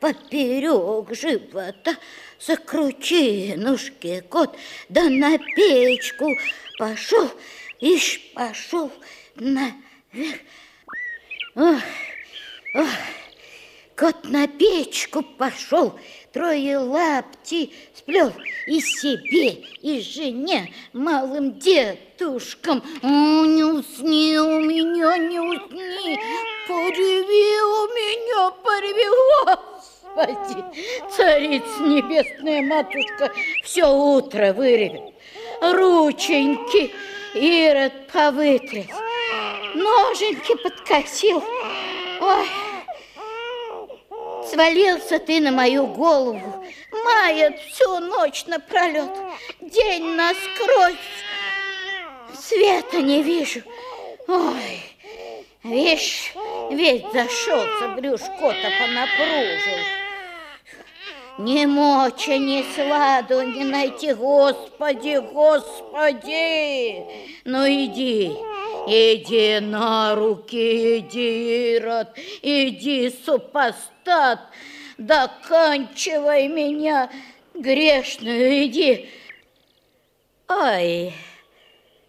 поперек живота, закрути ножки кот, да на печку пошел, ишь пошел наверх. Ох, ох, кот на печку пошел, трое лапти сплел и себе, и жене, малым дедушкам. О, не усни у меня, не усни, пореви у меня, пореви, Господи, царица небесная матушка все утро выревет. Рученьки Ирод повытряс, ноженьки подкосил. Ой, свалился ты на мою голову, мает всю ночь напролет, день насквозь, света не вижу. Ой, весь, весь зашелся, брюшко-то понапружил. Ни моча, ни сладу не найти, Господи, Господи! Ну иди, иди на руки, иди, Ирод, иди, супостат, доканчивай меня грешную, иди. Ой,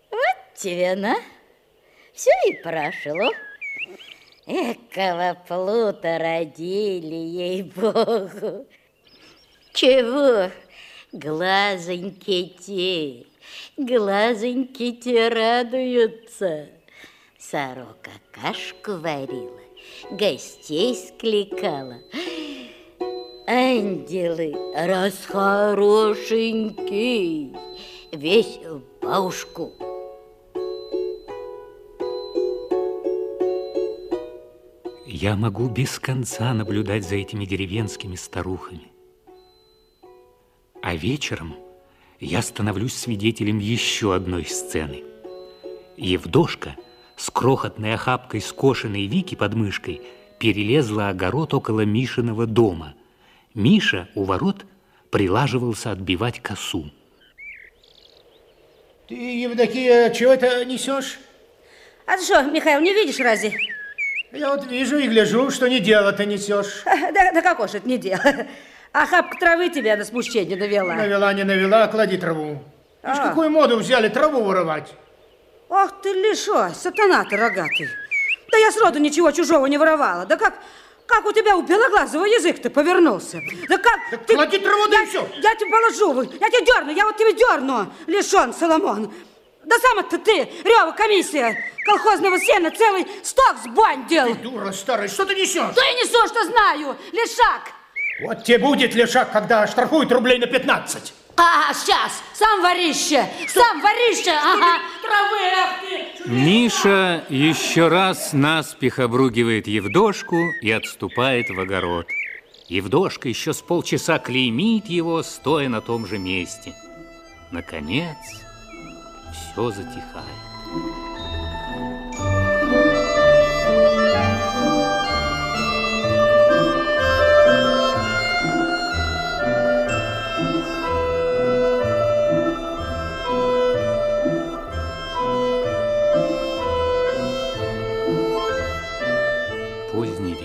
вот тебе, на, все и прошло. Экого плута родили, ей-богу. Чего? Глазоньки те, глазоньки те радуются. Сорока кашку варила, гостей скликала. Ангелы, раз хорошенький, весь в бабушку. Я могу без конца наблюдать за этими деревенскими старухами. А вечером я становлюсь свидетелем еще одной сцены. Евдошка с крохотной охапкой скошенной Вики под мышкой перелезла огород около Мишиного дома. Миша у ворот прилаживался отбивать косу. Ты, Евдокия, чего это несешь? А ты что, Михаил, не видишь разве? Я вот вижу и гляжу, что не дело ты несешь. Да, да какое же это не дело? А хапка травы тебя на смущение навела. Навела, не навела, клади траву. А. Видишь, какую моду взяли траву воровать. Ах ты лишо, сатана ты рогатый. Да я сроду ничего чужого не воровала. Да как, как у тебя у белоглазого язык-то повернулся? Да как... Да ты, клади траву, да я, и все. Я тебе положу, я тебя дерну, я вот тебе дерну, лишен Соломон. Да сам-то ты, Рева, комиссия, колхозного сена целый сток сбандил. Ты дура старая, что ты несешь? Да я несу, что знаю, лишак. Вот тебе будет лишак, когда штрафуют рублей на 15. А, сейчас, сам ворище, сам ворище, ага, травы. Миша еще раз наспех обругивает Евдошку и отступает в огород. Евдошка еще с полчаса клеймит его, стоя на том же месте. Наконец, все затихает.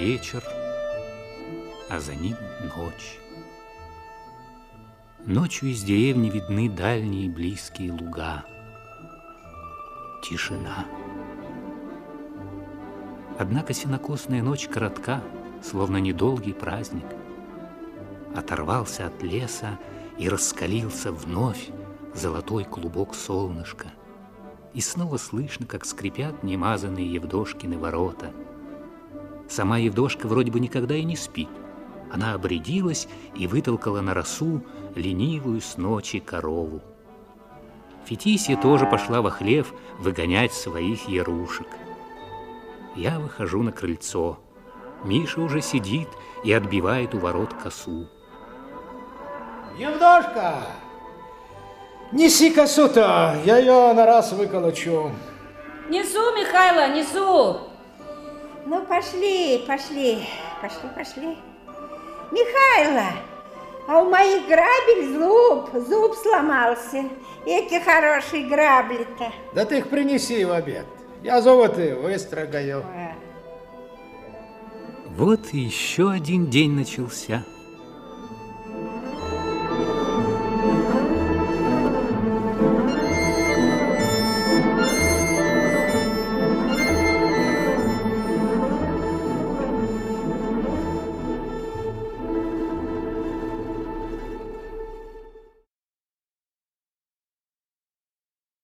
Вечер, а за ним ночь. Ночью из деревни видны дальние близкие луга. Тишина. Однако сенокосная ночь коротка, словно недолгий праздник. Оторвался от леса и раскалился вновь золотой клубок солнышка. И снова слышно, как скрипят немазанные Евдошкины ворота – Сама Евдошка вроде бы никогда и не спит. Она обрядилась и вытолкала на росу ленивую с ночи корову. Фетисия тоже пошла во хлев выгонять своих ярушек. Я выхожу на крыльцо. Миша уже сидит и отбивает у ворот косу. Евдошка, неси косу-то, я ее на раз выколочу. Несу, Михайло, несу. Ну, пошли, пошли, пошли, пошли. Михайло, а у моих грабель зуб, зуб сломался. Эти хорошие грабли-то. Да ты их принеси в обед. Я золоты выстрогаю. Вот еще один день начался.